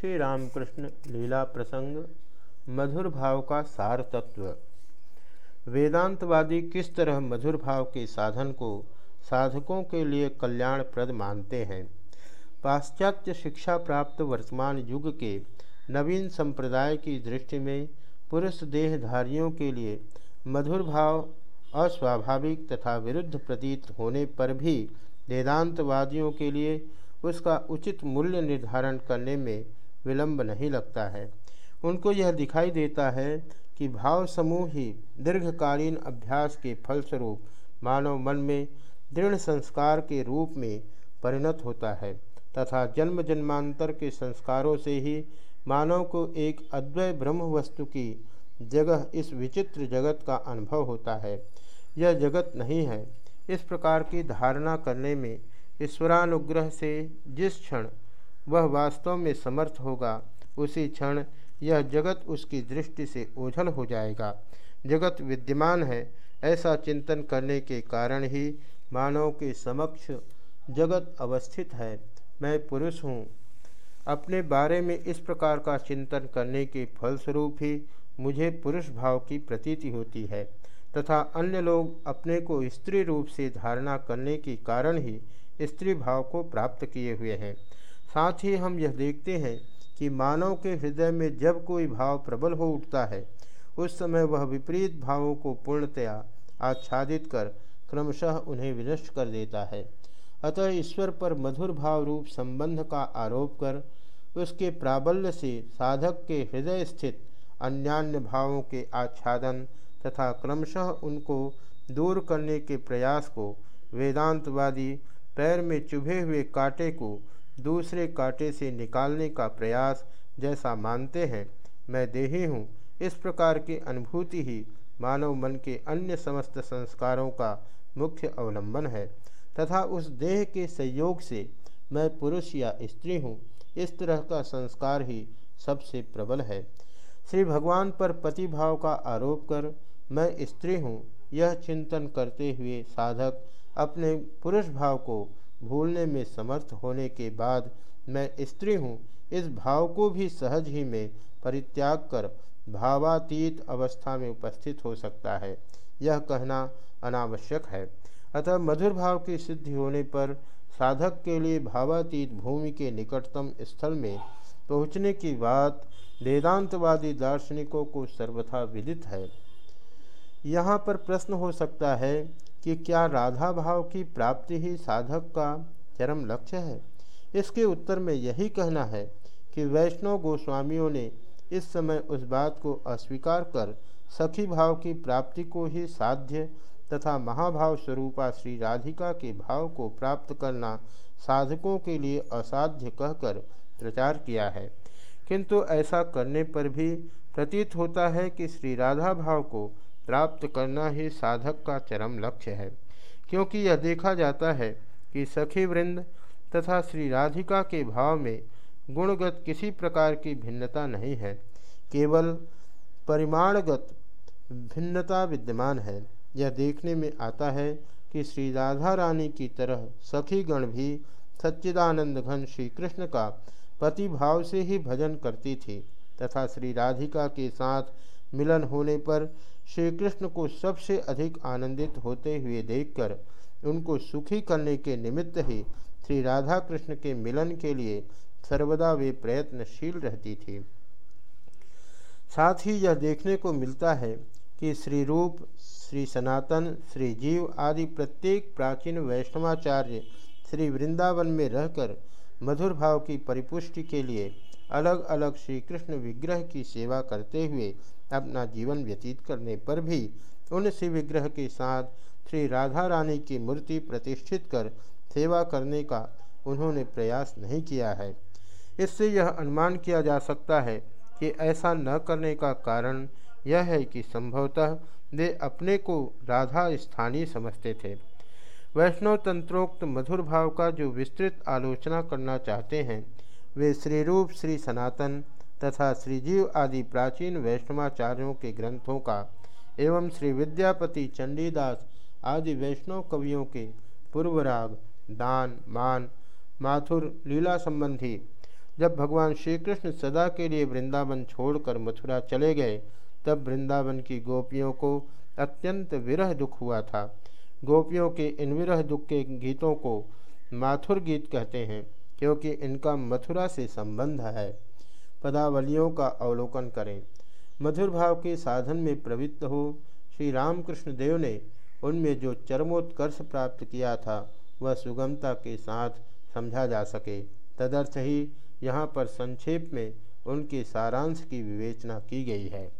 श्री रामकृष्ण लीला प्रसंग, मधुर भाव का सार तत्व। वेदांतवादी किस तरह मधुर भाव के साधन को साधकों के लिए कल्याणप्रद मानते हैं? पाश्चात्य शिक्षा प्राप्त वर्तमान युग के नवीन संप्रदाय की दृष्टि में पुरुष देहधारियों के लिए मधुर भाव अस्वाभाविक तथा विरुद्ध प्रतीत होने पर भी वेदांतवादियों के लिए उसका उचित मूल्य निर्धारण करने में विलंब नहीं लगता है। उनको यह दिखाई देता है कि भाव समूह ही दीर्घकालीन अभ्यास के फलस्वरूप मानव मन में दृढ़ संस्कार के रूप में परिणत होता है तथा जन्म जन्मांतर के संस्कारों से ही मानव को एक अद्वय ब्रह्म वस्तु की जगह इस विचित्र जगत का अनुभव होता है। यह जगत नहीं है। इस प्रकार की धारणा करने में ईश्वरानुग्रह से जिस क्षण वह वास्तव में समर्थ होगा। उसी क्षण यह जगत उसकी दृष्टि से ओझल हो जाएगा। जगत विद्यमान है, ऐसा चिंतन करने के कारण ही मानव के समक्ष जगत अवस्थित है। मैं पुरुष हूँ। अपने बारे में इस प्रकार का चिंतन करने के फलस्वरूप ही मुझे पुरुष भाव की प्रतीति होती है, तथा अन्य लोग अपने को स्त्री रूप से धारणा करने के कारण ही स्त्री भाव को प्राप्त किए हुए हैं। साथ ही हम यह देखते हैं कि मानव के हृदय में जब कोई भाव प्रबल हो उठता है, उस समय वह विपरीत भावों को पूर्णतया आच्छादित कर क्रमशः उन्हें विनष्ट कर देता है। अतः ईश्वर पर मधुर भाव रूप संबंध का आरोप कर, उसके प्राबल्य से साधक के हृदय स्थित अन्यान्य भावों के आच्छादन तथा क्रमशः उनको दूर करने के प्रयास को वेदांतवादी पैर में चुभे हुए कांटे को दूसरे कांटे से निकालने का प्रयास जैसा मानते हैं। मैं देही हूँ। इस प्रकार की अनुभूति ही मानव मन के अन्य समस्त संस्कारों का मुख्य अवलंबन है। तथा उस देह के संयोग से मैं पुरुष या स्त्री हूँ। इस तरह का संस्कार ही सबसे प्रबल है। श्री भगवान पर पतिभाव का आरोप कर मैं स्त्री हूँ। यह चिंतन करते हुए साधक अपने पुरुष भाव को भूलने में समर्थ होने के बाद मैं स्त्री हूँ। इस भाव को भी सहज ही में परित्याग कर भावातीत अवस्था में उपस्थित हो सकता है। यह कहना अनावश्यक है। अतः मधुर भाव की सिद्धि होने पर साधक के लिए भावातीत भूमि के निकटतम स्थल में पहुँचने की बात वेदांतवादी दार्शनिकों को सर्वथा विदित है। यहाँ पर प्रश्न हो सकता है कि क्या राधा भाव की प्राप्ति ही साधक का चरम लक्ष्य है? इसके उत्तर में यही कहना है कि वैष्णव गोस्वामियों ने इस समय उस बात को अस्वीकार कर सखी भाव की प्राप्ति को ही साध्य तथा महाभाव स्वरूपा श्री राधिका के भाव को प्राप्त करना साधकों के लिए असाध्य कहकर प्रचार किया है। किंतु ऐसा करने पर भी प्रतीत होता है कि श्री राधा भाव को प्राप्त करना ही साधक का चरम लक्ष्य है। क्योंकि यह देखा जाता है कि सखी वृंद तथा श्री राधिका के भाव में गुणगत किसी प्रकार की भिन्नता नहीं है। केवल परिमाणगत भिन्नता विद्यमान है। यह देखने में आता है कि श्री राधा रानी की तरह सखी गण भी सच्चिदानंद घन श्री कृष्ण का पति भाव से ही भजन करती थी तथा श्री राधिका के साथ मिलन होने पर श्री कृष्ण को सबसे अधिक आनंदित होते हुए देखकर उनको सुखी करने के निमित्त ही श्री राधा कृष्ण के मिलन के लिए सर्वदा वे प्रयत्नशील रहती थी। साथ ही यह देखने को मिलता है कि श्री रूप श्री सनातन, श्री जीव आदि प्रत्येक प्राचीन वैष्णवाचार्य श्री वृंदावन में रहकर मधुर भाव की परिपुष्टि के लिए अलग अलग श्री कृष्ण विग्रह की सेवा करते हुए अपना जीवन व्यतीत करने पर भी उन शिव विग्रह के साथ श्री राधा रानी की मूर्ति प्रतिष्ठित कर सेवा करने का उन्होंने प्रयास नहीं किया है। इससे यह अनुमान किया जा सकता है कि ऐसा न करने का कारण यह है कि संभवतः वे अपने को राधा स्थानीय समझते थे। वैष्णव तंत्रोक्त मधुर भाव का जो विस्तृत आलोचना करना चाहते हैं वे श्री रूप श्री सनातन तथा श्रीजीव आदि प्राचीन वैष्णवाचार्यों के ग्रंथों का एवं श्री विद्यापति चंडीदास आदि वैष्णव कवियों के पूर्वराग, दान, मान, माथुर, लीला संबंधी जब भगवान श्री कृष्ण सदा के लिए वृंदावन छोड़कर मथुरा चले गए, तब वृंदावन की गोपियों को अत्यंत विरह दुख हुआ था। गोपियों के इन विरह दुख के गीतों को माथुर गीत कहते हैं। क्योंकि इनका मथुरा से संबंध है। पदावलियों का अवलोकन करें। मधुर भाव के साधन में प्रवृत्त हो। श्री रामकृष्ण देव ने उनमें जो चरमोत्कर्ष प्राप्त किया था, वह सुगमता के साथ समझा जा सके। तदर्थ ही यहाँ पर संक्षेप में उनके सारांश की विवेचना की गई है।